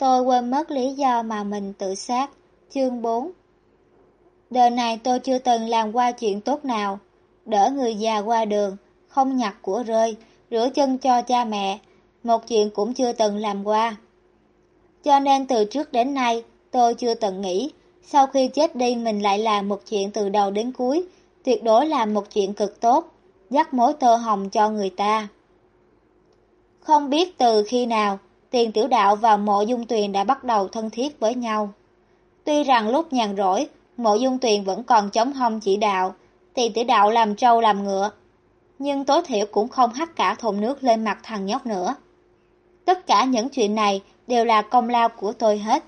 Tôi quên mất lý do mà mình tự sát. Chương 4 Đời này tôi chưa từng làm qua chuyện tốt nào. Đỡ người già qua đường, không nhặt của rơi, rửa chân cho cha mẹ. Một chuyện cũng chưa từng làm qua. Cho nên từ trước đến nay, tôi chưa từng nghĩ, sau khi chết đi mình lại làm một chuyện từ đầu đến cuối, tuyệt đối là một chuyện cực tốt, dắt mối tơ hồng cho người ta. Không biết từ khi nào, tiền tiểu đạo và mộ dung tuyền đã bắt đầu thân thiết với nhau. Tuy rằng lúc nhàn rỗi, mộ dung tuyền vẫn còn chống hông chỉ đạo, tiền tiểu đạo làm trâu làm ngựa. Nhưng tối thiểu cũng không hắt cả thùng nước lên mặt thằng nhóc nữa. Tất cả những chuyện này đều là công lao của tôi hết.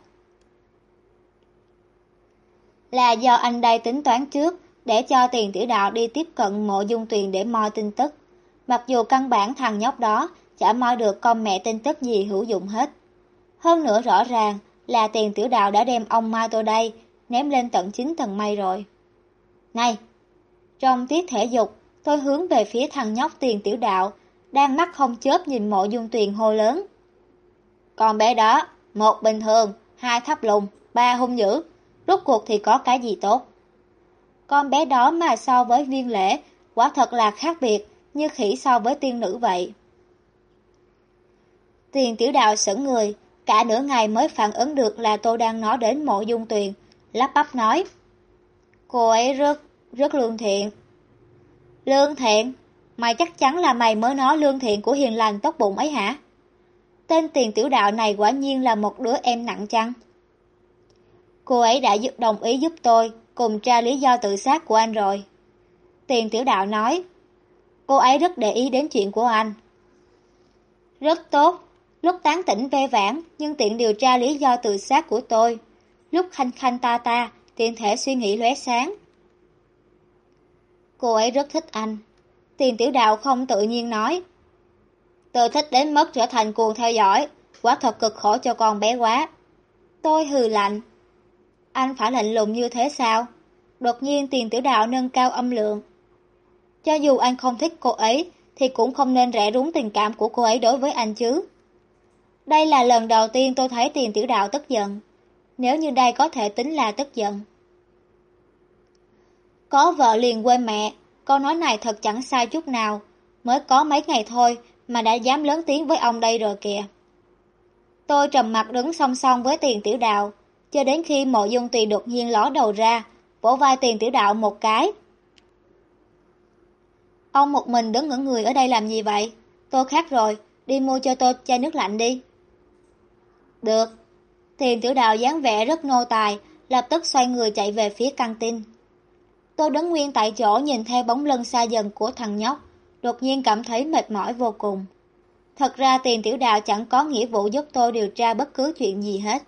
Là do anh đây tính toán trước, để cho tiền tiểu đạo đi tiếp cận mộ dung tuyền để moi tin tức. Mặc dù căn bản thằng nhóc đó chả moi được con mẹ tin tức gì hữu dụng hết. Hơn nữa rõ ràng là tiền tiểu đạo đã đem ông Mai tôi đây ném lên tận chính tầng mây rồi. Này! Trong tiết thể dục, tôi hướng về phía thằng nhóc tiền tiểu đạo, đang mắt không chớp nhìn mộ dung tuyền hô lớn. còn bé đó, một bình thường, hai thấp lùng, ba hung dữ, rốt cuộc thì có cái gì tốt. Con bé đó mà so với viên lễ, quả thật là khác biệt, như khỉ so với tiên nữ vậy. Tiền tiểu đạo sững người, cả nửa ngày mới phản ứng được là tôi đang nói đến mộ dung tuyền, lắp bắp nói. Cô ấy rất, rất lương thiện. Lương thiện? Mày chắc chắn là mày mới nói lương thiện của hiền lành tốt bụng ấy hả? Tên tiền tiểu đạo này quả nhiên là một đứa em nặng chăng? Cô ấy đã giúp đồng ý giúp tôi cùng tra lý do tự sát của anh rồi. Tiền tiểu đạo nói, cô ấy rất để ý đến chuyện của anh. Rất tốt, lúc tán tỉnh ve vãn nhưng tiện điều tra lý do tự sát của tôi. Lúc khanh khanh ta ta, tiện thể suy nghĩ lóe sáng. Cô ấy rất thích anh. Tiền tiểu đạo không tự nhiên nói. Tôi thích đến mất trở thành cuồng theo dõi, quá thật cực khổ cho con bé quá. Tôi hừ lạnh. Anh phải lạnh lùng như thế sao? Đột nhiên tiền tiểu đạo nâng cao âm lượng. Cho dù anh không thích cô ấy, thì cũng không nên rẽ rúng tình cảm của cô ấy đối với anh chứ. Đây là lần đầu tiên tôi thấy tiền tiểu đạo tức giận. Nếu như đây có thể tính là tức giận. Có vợ liền quên mẹ, câu nói này thật chẳng sai chút nào. Mới có mấy ngày thôi mà đã dám lớn tiếng với ông đây rồi kìa. Tôi trầm mặt đứng song song với tiền tiểu đạo, cho đến khi mộ dung tùy đột nhiên ló đầu ra, vỗ vai tiền tiểu đạo một cái. Ông một mình đứng ngẩn người ở đây làm gì vậy? Tôi khát rồi, đi mua cho tôi chai nước lạnh đi. Được. Tiền tiểu đạo dáng vẻ rất nô tài, lập tức xoay người chạy về phía căng tin. Tôi đứng nguyên tại chỗ nhìn theo bóng lưng xa dần của thằng nhóc, đột nhiên cảm thấy mệt mỏi vô cùng. Thật ra tiền tiểu đạo chẳng có nghĩa vụ giúp tôi điều tra bất cứ chuyện gì hết.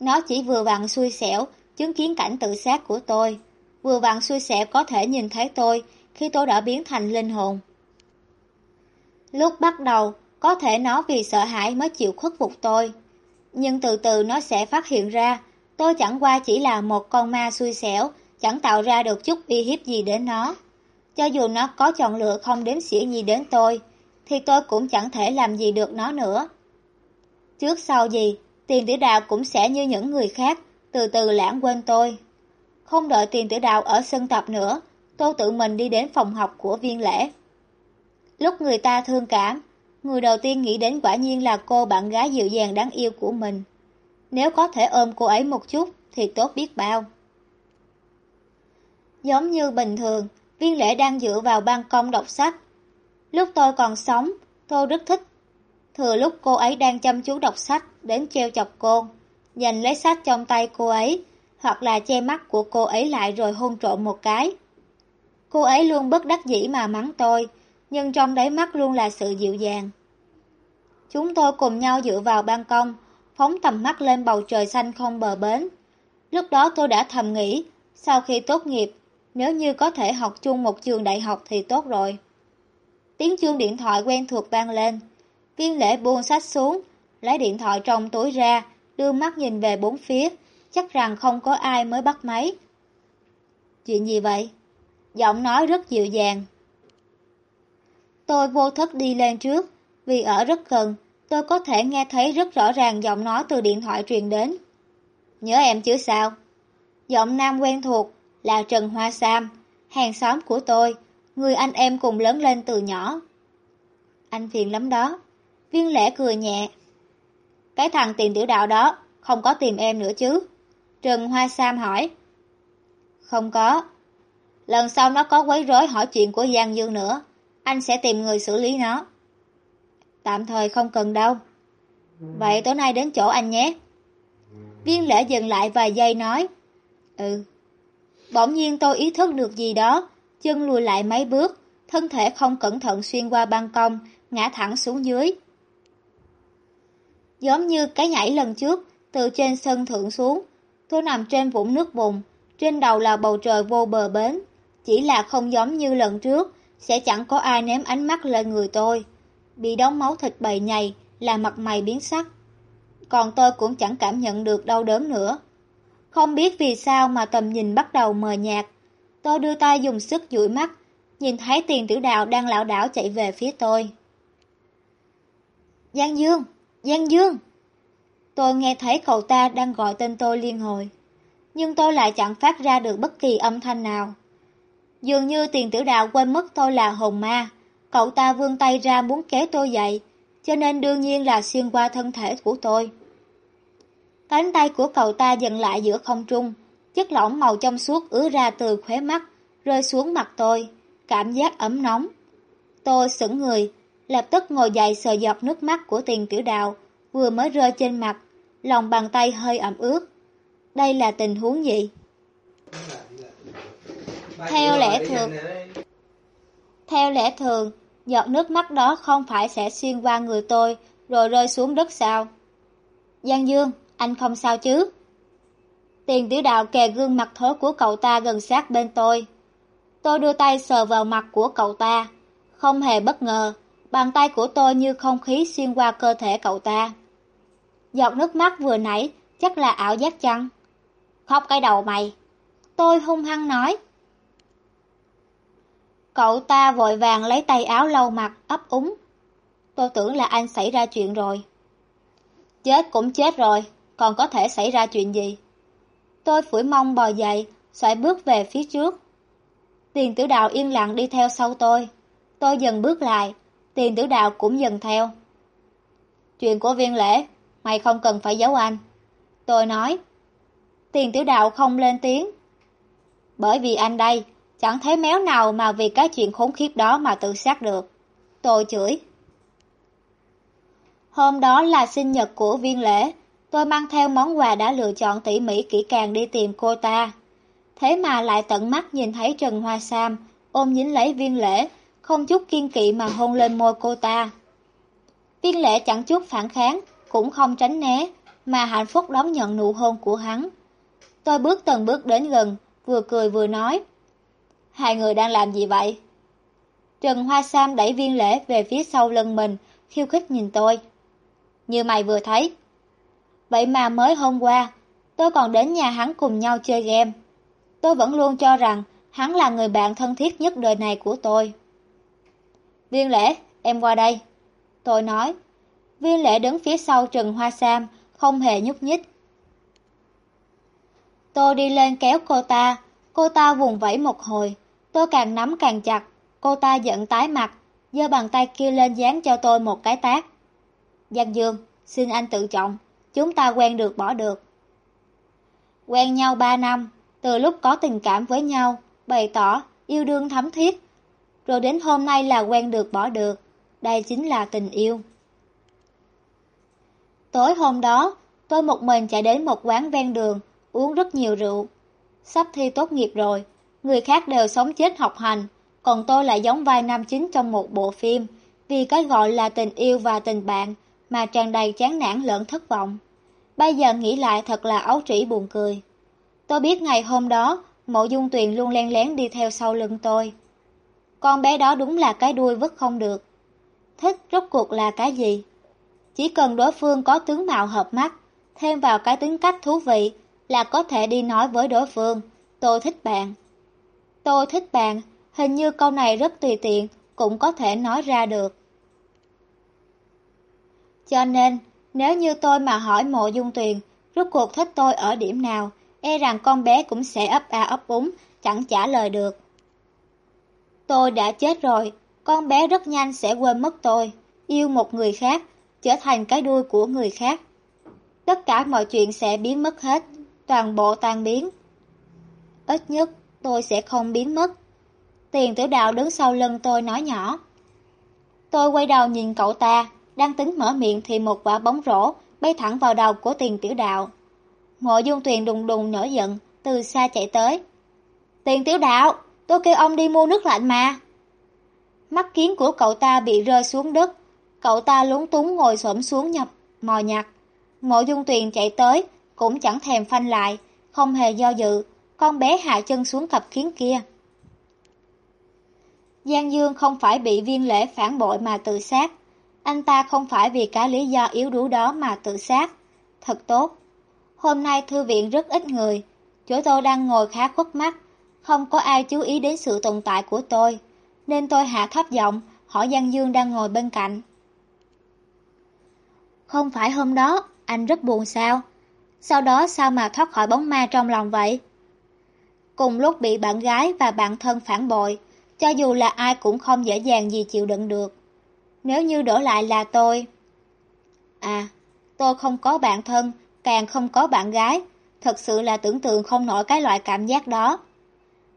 Nó chỉ vừa vặn xui xẻo, chứng kiến cảnh tự sát của tôi. Vừa vặn xui xẻo có thể nhìn thấy tôi khi tôi đã biến thành linh hồn. Lúc bắt đầu, có thể nó vì sợ hãi mới chịu khuất phục tôi. Nhưng từ từ nó sẽ phát hiện ra, tôi chẳng qua chỉ là một con ma xui xẻo, chẳng tạo ra được chút uy hiếp gì đến nó. Cho dù nó có chọn lựa không đếm xỉa gì đến tôi, thì tôi cũng chẳng thể làm gì được nó nữa. Trước sau gì, tiền tử đạo cũng sẽ như những người khác, từ từ lãng quên tôi. Không đợi tiền tử đạo ở sân tập nữa, tôi tự mình đi đến phòng học của viên lễ. Lúc người ta thương cảm, người đầu tiên nghĩ đến quả nhiên là cô bạn gái dịu dàng đáng yêu của mình. Nếu có thể ôm cô ấy một chút thì tốt biết bao. Giống như bình thường, viên lễ đang dựa vào ban công đọc sách. Lúc tôi còn sống, tôi rất thích. Thừa lúc cô ấy đang chăm chú đọc sách đến treo chọc cô, giành lấy sách trong tay cô ấy, hoặc là che mắt của cô ấy lại rồi hôn trộm một cái. Cô ấy luôn bất đắc dĩ mà mắng tôi, nhưng trong đáy mắt luôn là sự dịu dàng. Chúng tôi cùng nhau dựa vào ban công, phóng tầm mắt lên bầu trời xanh không bờ bến. Lúc đó tôi đã thầm nghĩ, sau khi tốt nghiệp, nếu như có thể học chung một trường đại học thì tốt rồi. Tiếng chuông điện thoại quen thuộc vang lên. Viên lễ buông sách xuống, lấy điện thoại trong túi ra, đưa mắt nhìn về bốn phía, chắc rằng không có ai mới bắt máy. Chuyện gì vậy? Giọng nói rất dịu dàng. Tôi vô thức đi lên trước, vì ở rất gần, tôi có thể nghe thấy rất rõ ràng giọng nói từ điện thoại truyền đến. Nhớ em chứ sao? Giọng nam quen thuộc là Trần Hoa Sam, hàng xóm của tôi, người anh em cùng lớn lên từ nhỏ. Anh phiền lắm đó. Viên Lễ cười nhẹ. Cái thằng tiền tiểu đạo đó, không có tìm em nữa chứ? Trần Hoa Sam hỏi. Không có. Lần sau nó có quấy rối hỏi chuyện của Giang Dương nữa, anh sẽ tìm người xử lý nó. Tạm thời không cần đâu. Vậy tối nay đến chỗ anh nhé. Viên lễ dừng lại vài giây nói. Ừ. Bỗng nhiên tôi ý thức được gì đó, chân lùi lại mấy bước, thân thể không cẩn thận xuyên qua ban công, ngã thẳng xuống dưới. Giống như cái nhảy lần trước, từ trên sân thượng xuống, tôi nằm trên vũng nước bùn, trên đầu là bầu trời vô bờ bến. Chỉ là không giống như lần trước, sẽ chẳng có ai ném ánh mắt lên người tôi. Bị đóng máu thịt bầy nhầy, là mặt mày biến sắc. Còn tôi cũng chẳng cảm nhận được đau đớn nữa. Không biết vì sao mà tầm nhìn bắt đầu mờ nhạt. Tôi đưa tay dùng sức dụi mắt, nhìn thấy tiền tiểu đạo đang lảo đảo chạy về phía tôi. Giang Dương! Giang Dương! Tôi nghe thấy cậu ta đang gọi tên tôi liên hồi. Nhưng tôi lại chẳng phát ra được bất kỳ âm thanh nào. Dường như tiền tiểu đạo quên mất tôi là hồn ma. Cậu ta vươn tay ra muốn kéo tôi dậy, cho nên đương nhiên là xuyên qua thân thể của tôi. Cánh tay của cậu ta dừng lại giữa không trung, chất lỏng màu trong suốt ứa ra từ khóe mắt, rơi xuống mặt tôi, cảm giác ấm nóng. Tôi sững người, lập tức ngồi dậy sờ dọc nước mắt của tiền tiểu đạo, vừa mới rơi trên mặt, lòng bàn tay hơi ẩm ướt. Đây là tình huống gì? Theo lẽ thường, theo lẽ thường, giọt nước mắt đó không phải sẽ xuyên qua người tôi rồi rơi xuống đất sao? Giang Dương, anh không sao chứ? Tiền tiểu đạo kề gương mặt thối của cậu ta gần sát bên tôi. Tôi đưa tay sờ vào mặt của cậu ta. Không hề bất ngờ, bàn tay của tôi như không khí xuyên qua cơ thể cậu ta. Giọt nước mắt vừa nãy chắc là ảo giác chăng? Khóc cái đầu mày. Tôi hung hăng nói. Cậu ta vội vàng lấy tay áo lau mặt, ấp úng. Tôi tưởng là anh xảy ra chuyện rồi. Chết cũng chết rồi, còn có thể xảy ra chuyện gì? Tôi phủi mông bò dậy, xoay bước về phía trước. Tiền tử đạo yên lặng đi theo sau tôi. Tôi dần bước lại, tiền tử đạo cũng dần theo. Chuyện của viên lễ, mày không cần phải giấu anh. Tôi nói. Tiền tử đạo không lên tiếng. Bởi vì anh đây, chẳng thấy méo nào mà vì cái chuyện khốn khiếp đó mà tự sát được. Tôi chửi. Hôm đó là sinh nhật của viên lễ, tôi mang theo món quà đã lựa chọn tỉ mỉ kỹ càng đi tìm cô ta. Thế mà lại tận mắt nhìn thấy Trần Hoa Sam ôm dính lấy viên lễ, không chút kiên kỵ mà hôn lên môi cô ta. Viên lễ chẳng chút phản kháng, cũng không tránh né, mà hạnh phúc đón nhận nụ hôn của hắn. Tôi bước từng bước đến gần, vừa cười vừa nói. Hai người đang làm gì vậy? Trần Hoa Sam đẩy viên lễ về phía sau lưng mình, khiêu khích nhìn tôi. Như mày vừa thấy. Vậy mà mới hôm qua, tôi còn đến nhà hắn cùng nhau chơi game. Tôi vẫn luôn cho rằng hắn là người bạn thân thiết nhất đời này của tôi. Viên lễ, em qua đây. Tôi nói. Viên lễ đứng phía sau Trần Hoa Sam, không hề nhúc nhích. Tôi đi lên kéo cô ta, cô ta vùng vẫy một hồi, tôi càng nắm càng chặt, cô ta giận tái mặt, giơ bàn tay kia lên dán cho tôi một cái tát. Giang Dương, xin anh tự trọng, chúng ta quen được bỏ được. Quen nhau ba năm, từ lúc có tình cảm với nhau, bày tỏ, yêu đương thấm thiết, rồi đến hôm nay là quen được bỏ được, đây chính là tình yêu. Tối hôm đó, tôi một mình chạy đến một quán ven đường, uống rất nhiều rượu. Sắp thi tốt nghiệp rồi, người khác đều sống chết học hành, còn tôi lại giống vai nam chính trong một bộ phim, vì cái gọi là tình yêu và tình bạn mà tràn đầy chán nản lẫn thất vọng. Bây giờ nghĩ lại thật là ấu trĩ buồn cười. Tôi biết ngày hôm đó, mộ dung tuyền luôn len lén đi theo sau lưng tôi. Con bé đó đúng là cái đuôi vứt không được. Thích rốt cuộc là cái gì? Chỉ cần đối phương có tướng mạo hợp mắt, thêm vào cái tính cách thú vị là có thể đi nói với đối phương, tôi thích bạn. Tôi thích bạn, hình như câu này rất tùy tiện, cũng có thể nói ra được. Cho nên, nếu như tôi mà hỏi mộ dung tuyền, rốt cuộc thích tôi ở điểm nào, e rằng con bé cũng sẽ ấp a ấp úng, chẳng trả lời được. Tôi đã chết rồi, con bé rất nhanh sẽ quên mất tôi, yêu một người khác, trở thành cái đuôi của người khác. Tất cả mọi chuyện sẽ biến mất hết, toàn bộ tan biến. Ít nhất, tôi sẽ không biến mất. Tiền tử đạo đứng sau lưng tôi nói nhỏ. Tôi quay đầu nhìn cậu ta, đang tính mở miệng thì một quả bóng rổ bay thẳng vào đầu của tiền tiểu đạo. Mộ dung tuyền đùng đùng nổi giận, từ xa chạy tới. Tiền tiểu đạo, tôi kêu ông đi mua nước lạnh mà. Mắt kiến của cậu ta bị rơi xuống đất, cậu ta lúng túng ngồi xổm xuống nhập, mò nhặt. Mộ dung tuyền chạy tới, cũng chẳng thèm phanh lại, không hề do dự, con bé hạ chân xuống cặp kiến kia. Giang Dương không phải bị viên lễ phản bội mà tự sát. Anh ta không phải vì cái lý do yếu đuối đó mà tự sát. Thật tốt. Hôm nay thư viện rất ít người. Chỗ tôi đang ngồi khá khuất mắt. Không có ai chú ý đến sự tồn tại của tôi. Nên tôi hạ thấp giọng, hỏi Giang Dương đang ngồi bên cạnh. Không phải hôm đó, anh rất buồn sao? Sau đó sao mà thoát khỏi bóng ma trong lòng vậy? Cùng lúc bị bạn gái và bạn thân phản bội, cho dù là ai cũng không dễ dàng gì chịu đựng được. Nếu như đổi lại là tôi... À, tôi không có bạn thân, càng không có bạn gái. Thật sự là tưởng tượng không nổi cái loại cảm giác đó.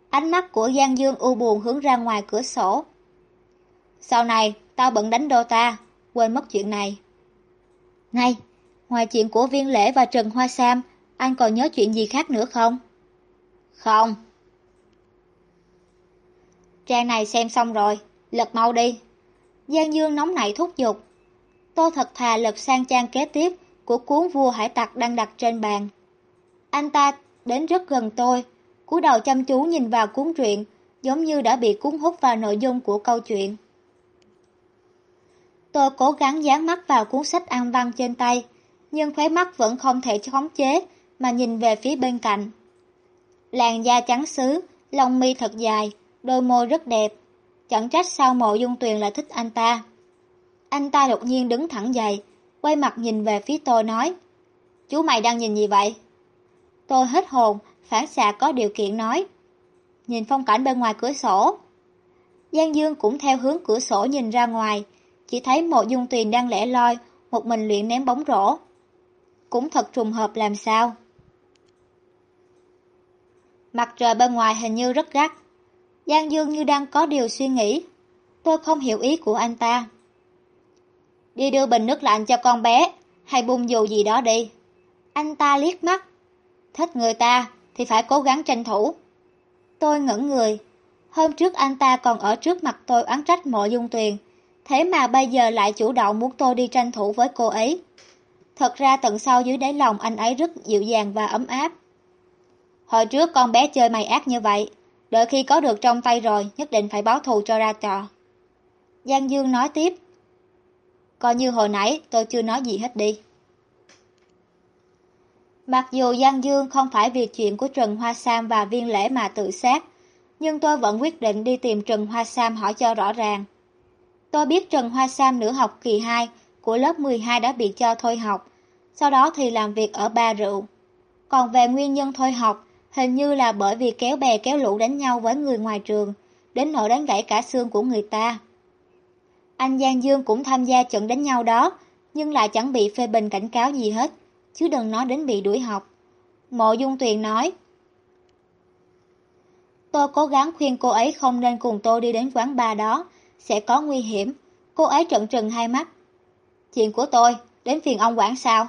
Ánh mắt của Giang Dương u buồn hướng ra ngoài cửa sổ. Sau này, tao bận đánh đô ta, quên mất chuyện này. Này, ngoài chuyện của Viên Lễ và Trần Hoa Sam, anh còn nhớ chuyện gì khác nữa không? Không. Trang này xem xong rồi, lật mau đi. Giang Dương nóng nảy thúc giục. Tôi thật thà lật sang trang kế tiếp của cuốn vua hải tặc đang đặt trên bàn. Anh ta đến rất gần tôi, cúi đầu chăm chú nhìn vào cuốn truyện, giống như đã bị cuốn hút vào nội dung của câu chuyện. Tôi cố gắng dán mắt vào cuốn sách an văn trên tay, nhưng khóe mắt vẫn không thể khống chế mà nhìn về phía bên cạnh. Làn da trắng xứ, lông mi thật dài, đôi môi rất đẹp. Chẳng trách sao mộ dung tuyền lại thích anh ta. Anh ta đột nhiên đứng thẳng dậy, quay mặt nhìn về phía tôi nói. Chú mày đang nhìn gì vậy? Tôi hết hồn, phản xạ có điều kiện nói. Nhìn phong cảnh bên ngoài cửa sổ. Giang Dương cũng theo hướng cửa sổ nhìn ra ngoài, chỉ thấy mộ dung tuyền đang lẻ loi, một mình luyện ném bóng rổ. Cũng thật trùng hợp làm sao. Mặt trời bên ngoài hình như rất gắt. Giang Dương như đang có điều suy nghĩ. Tôi không hiểu ý của anh ta. Đi đưa bình nước lạnh cho con bé, hay bung dù gì đó đi. Anh ta liếc mắt. Thích người ta thì phải cố gắng tranh thủ. Tôi ngẩn người. Hôm trước anh ta còn ở trước mặt tôi oán trách mộ dung tuyền. Thế mà bây giờ lại chủ động muốn tôi đi tranh thủ với cô ấy. Thật ra tận sau dưới đáy lòng anh ấy rất dịu dàng và ấm áp. Hồi trước con bé chơi mày ác như vậy, đợi khi có được trong tay rồi nhất định phải báo thù cho ra trò. Giang Dương nói tiếp. Coi như hồi nãy tôi chưa nói gì hết đi. Mặc dù Giang Dương không phải vì chuyện của Trần Hoa Sam và viên lễ mà tự sát, nhưng tôi vẫn quyết định đi tìm Trần Hoa Sam hỏi cho rõ ràng. Tôi biết Trần Hoa Sam nửa học kỳ 2 của lớp 12 đã bị cho thôi học, sau đó thì làm việc ở ba rượu. Còn về nguyên nhân thôi học, hình như là bởi vì kéo bè kéo lũ đánh nhau với người ngoài trường, đến nỗi đánh gãy cả xương của người ta. Anh Giang Dương cũng tham gia trận đánh nhau đó, nhưng lại chẳng bị phê bình cảnh cáo gì hết, chứ đừng nói đến bị đuổi học. Mộ Dung Tuyền nói, Tôi cố gắng khuyên cô ấy không nên cùng tôi đi đến quán bar đó, sẽ có nguy hiểm. Cô ấy trận trừng hai mắt. Chuyện của tôi, đến phiền ông quản sao?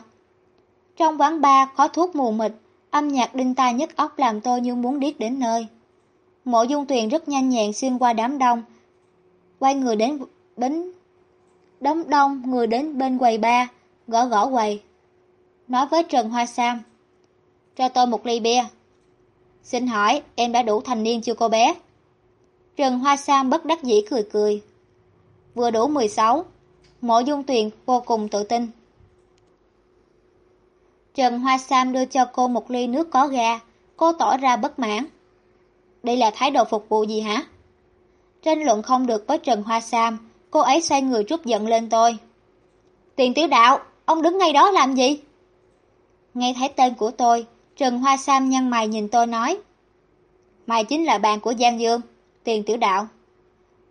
Trong quán bar có thuốc mù mịt, âm nhạc đinh tai nhất óc làm tôi như muốn điếc đến nơi. Mộ dung tuyền rất nhanh nhẹn xuyên qua đám đông. Quay người đến bến... Đám đông người đến bên quầy ba, gõ gõ quầy. Nói với Trần Hoa Sam. Cho tôi một ly bia. Xin hỏi, em đã đủ thành niên chưa cô bé? Trần Hoa Sam bất đắc dĩ cười cười. Vừa đủ 16, mộ dung tuyền vô cùng tự tin. Trần Hoa Sam đưa cho cô một ly nước có ga, cô tỏ ra bất mãn. Đây là thái độ phục vụ gì hả? Tranh luận không được với Trần Hoa Sam, cô ấy xoay người trút giận lên tôi. Tiền tiểu đạo, ông đứng ngay đó làm gì? Nghe thấy tên của tôi, Trần Hoa Sam nhăn mày nhìn tôi nói. Mày chính là bạn của Giang Dương, tiền tiểu đạo.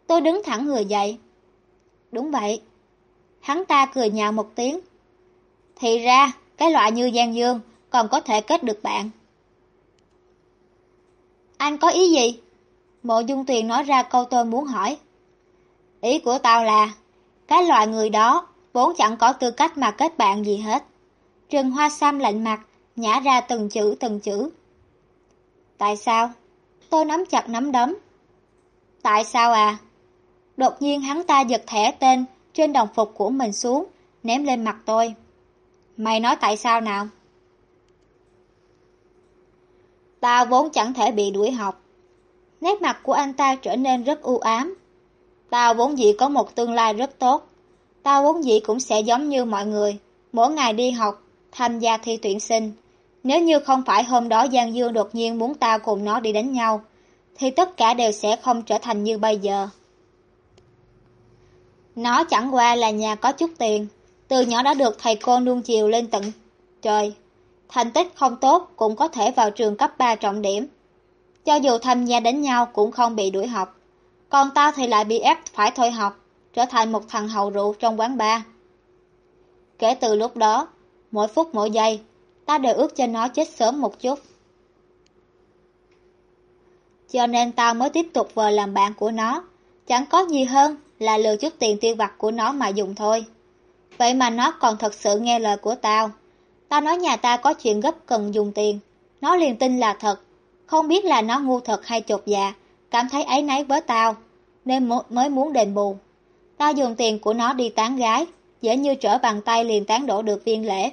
Tôi đứng thẳng người dậy. Đúng vậy. Hắn ta cười nhạo một tiếng. Thì ra, cái loại như Giang Dương còn có thể kết được bạn. Anh có ý gì? Mộ Dung Tuyền nói ra câu tôi muốn hỏi. Ý của tao là, cái loại người đó vốn chẳng có tư cách mà kết bạn gì hết. Trần Hoa Sam lạnh mặt, nhả ra từng chữ từng chữ. Tại sao? Tôi nắm chặt nắm đấm. Tại sao à? Đột nhiên hắn ta giật thẻ tên trên đồng phục của mình xuống, ném lên mặt tôi. Mày nói tại sao nào? Tao vốn chẳng thể bị đuổi học. Nét mặt của anh ta trở nên rất u ám. Tao vốn dĩ có một tương lai rất tốt. Tao vốn dĩ cũng sẽ giống như mọi người, mỗi ngày đi học, tham gia thi tuyển sinh. Nếu như không phải hôm đó Giang Dương đột nhiên muốn tao cùng nó đi đánh nhau, thì tất cả đều sẽ không trở thành như bây giờ. Nó chẳng qua là nhà có chút tiền, từ nhỏ đã được thầy cô nuông chiều lên tận trời. Thành tích không tốt cũng có thể vào trường cấp 3 trọng điểm. Cho dù tham gia đánh nhau cũng không bị đuổi học. Còn tao thì lại bị ép phải thôi học, trở thành một thằng hầu rượu trong quán bar. Kể từ lúc đó, mỗi phút mỗi giây, ta đều ước cho nó chết sớm một chút. Cho nên tao mới tiếp tục vờ làm bạn của nó. Chẳng có gì hơn là lừa chút tiền tiêu vặt của nó mà dùng thôi. Vậy mà nó còn thật sự nghe lời của tao. Tao nói nhà ta có chuyện gấp cần dùng tiền. Nó liền tin là thật. Không biết là nó ngu thật hay chột dạ. Cảm thấy ấy nấy với tao. Nên mới muốn đền bù. Tao dùng tiền của nó đi tán gái. Dễ như trở bàn tay liền tán đổ được viên lễ.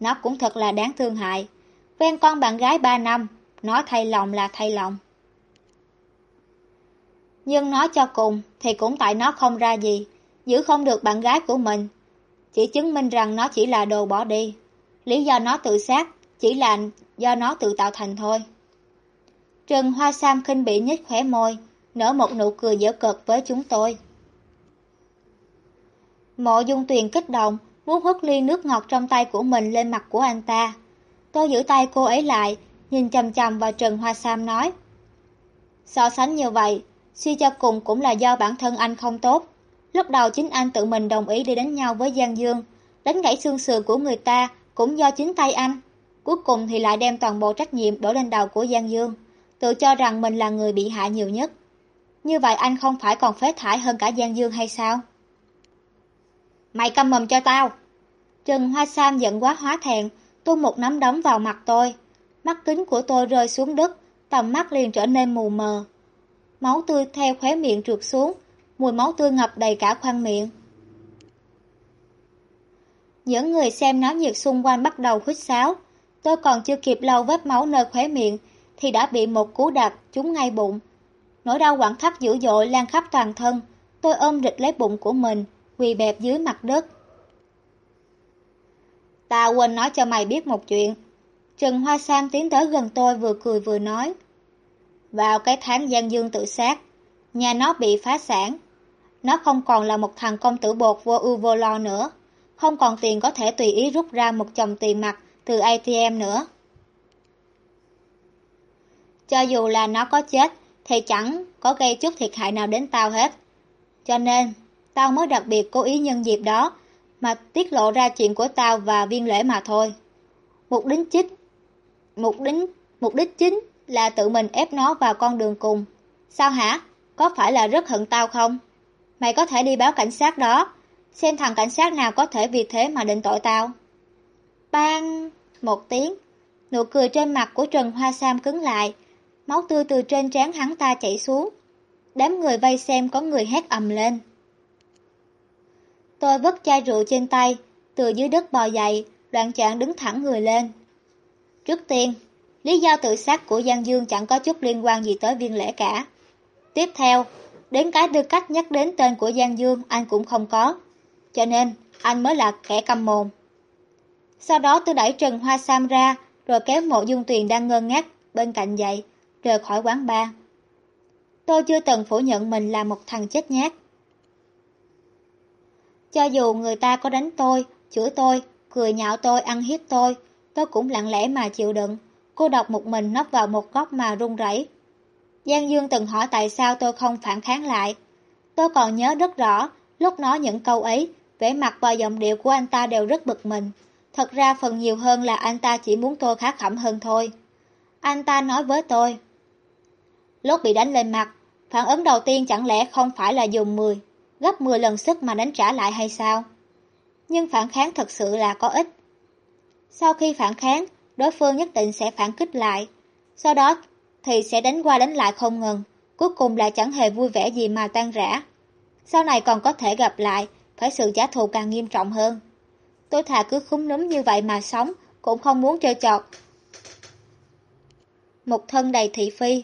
Nó cũng thật là đáng thương hại. Quen con bạn gái 3 năm. Nói thay lòng là thay lòng. Nhưng nói cho cùng, thì cũng tại nó không ra gì. Giữ không được bạn gái của mình. Chỉ chứng minh rằng nó chỉ là đồ bỏ đi. Lý do nó tự sát chỉ là do nó tự tạo thành thôi. Trần Hoa Sam khinh bị nhếch khỏe môi, nở một nụ cười dở cợt với chúng tôi. Mộ dung tuyền kích động, muốn hút ly nước ngọt trong tay của mình lên mặt của anh ta. Tôi giữ tay cô ấy lại, nhìn chầm chầm vào Trần Hoa Sam nói. So sánh như vậy, suy cho cùng cũng là do bản thân anh không tốt. Lúc đầu chính anh tự mình đồng ý đi đánh nhau với Giang Dương, đánh gãy xương sườn của người ta cũng do chính tay anh. Cuối cùng thì lại đem toàn bộ trách nhiệm đổ lên đầu của Giang Dương, tự cho rằng mình là người bị hại nhiều nhất. Như vậy anh không phải còn phế thải hơn cả Giang Dương hay sao? Mày câm mồm cho tao! Trần Hoa Sam giận quá hóa thẹn, tung một nắm đấm vào mặt tôi. Mắt kính của tôi rơi xuống đất, tầm mắt liền trở nên mù mờ. Máu tươi theo khóe miệng trượt xuống, mùi máu tươi ngập đầy cả khoang miệng. Những người xem náo nhiệt xung quanh bắt đầu hít sáo. Tôi còn chưa kịp lau vết máu nơi khóe miệng, thì đã bị một cú đạp trúng ngay bụng. Nỗi đau quặn thắt dữ dội lan khắp toàn thân. Tôi ôm rịch lấy bụng của mình, quỳ bẹp dưới mặt đất. Ta quên nói cho mày biết một chuyện. Trần Hoa Sam tiến tới gần tôi vừa cười vừa nói. Vào cái tháng Giang Dương tự sát, nhà nó bị phá sản. Nó không còn là một thằng công tử bột vô ưu vô lo nữa. Không còn tiền có thể tùy ý rút ra một chồng tiền mặt từ ATM nữa. Cho dù là nó có chết, thì chẳng có gây chút thiệt hại nào đến tao hết. Cho nên, tao mới đặc biệt cố ý nhân dịp đó mà tiết lộ ra chuyện của tao và viên lễ mà thôi. Mục đích chính, mục đích, mục đích chính là tự mình ép nó vào con đường cùng. Sao hả? Có phải là rất hận tao không? Mày có thể đi báo cảnh sát đó, xem thằng cảnh sát nào có thể vì thế mà định tội tao. Bang! Một tiếng, nụ cười trên mặt của Trần Hoa Sam cứng lại, máu tươi từ trên trán hắn ta chảy xuống. Đám người vây xem có người hét ầm lên. Tôi vứt chai rượu trên tay, từ dưới đất bò dậy, đoạn trạng đứng thẳng người lên. Trước tiên, lý do tự sát của Giang Dương chẳng có chút liên quan gì tới viên lễ cả. Tiếp theo, đến cái tư cách nhắc đến tên của Giang Dương anh cũng không có, cho nên anh mới là kẻ cầm mồm. Sau đó tôi đẩy Trần Hoa Sam ra, rồi kéo mộ dung tuyền đang ngơ ngác bên cạnh dậy, rời khỏi quán bar. Tôi chưa từng phủ nhận mình là một thằng chết nhát. Cho dù người ta có đánh tôi, chửi tôi, cười nhạo tôi, ăn hiếp tôi, tôi cũng lặng lẽ mà chịu đựng. Cô độc một mình nấp vào một góc mà run rẩy. Giang Dương từng hỏi tại sao tôi không phản kháng lại. Tôi còn nhớ rất rõ, lúc nói những câu ấy, vẻ mặt và giọng điệu của anh ta đều rất bực mình. Thật ra phần nhiều hơn là anh ta chỉ muốn tôi khá khẩm hơn thôi. Anh ta nói với tôi. Lúc bị đánh lên mặt, phản ứng đầu tiên chẳng lẽ không phải là dùng 10, gấp 10 lần sức mà đánh trả lại hay sao? Nhưng phản kháng thật sự là có ích. Sau khi phản kháng, đối phương nhất định sẽ phản kích lại. Sau đó thì sẽ đánh qua đánh lại không ngừng, cuối cùng lại chẳng hề vui vẻ gì mà tan rã. Sau này còn có thể gặp lại, phải sự trả thù càng nghiêm trọng hơn. Tôi thà cứ khúng núm như vậy mà sống, cũng không muốn chơi chọt. Một thân đầy thị phi,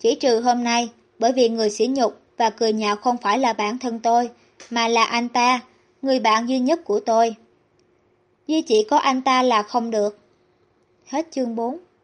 chỉ trừ hôm nay, bởi vì người sỉ nhục và cười nhạo không phải là bản thân tôi, mà là anh ta, người bạn duy nhất của tôi. Duy chỉ có anh ta là không được. Hết chương 4